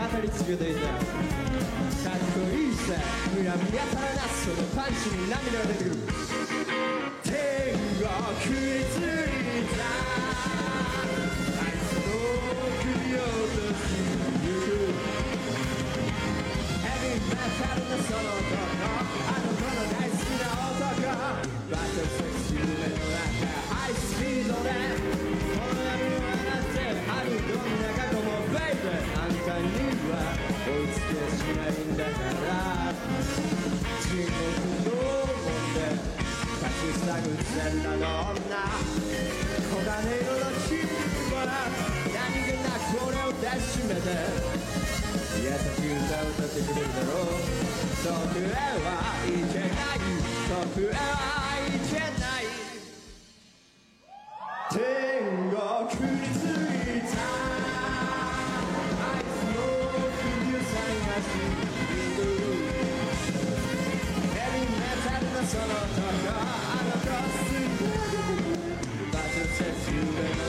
語り継ぐといたかっこいいさ胸見当たらなそのパンチに涙出てくる。天国い線路の女黄金色のシールは何気なく俺を抱きしめて優しい歌を歌ってくれるだろう遠くへはいけない遠くへはいけない天国に着いたアイスの国を探しに行くヘビーメタルのその男 That's just you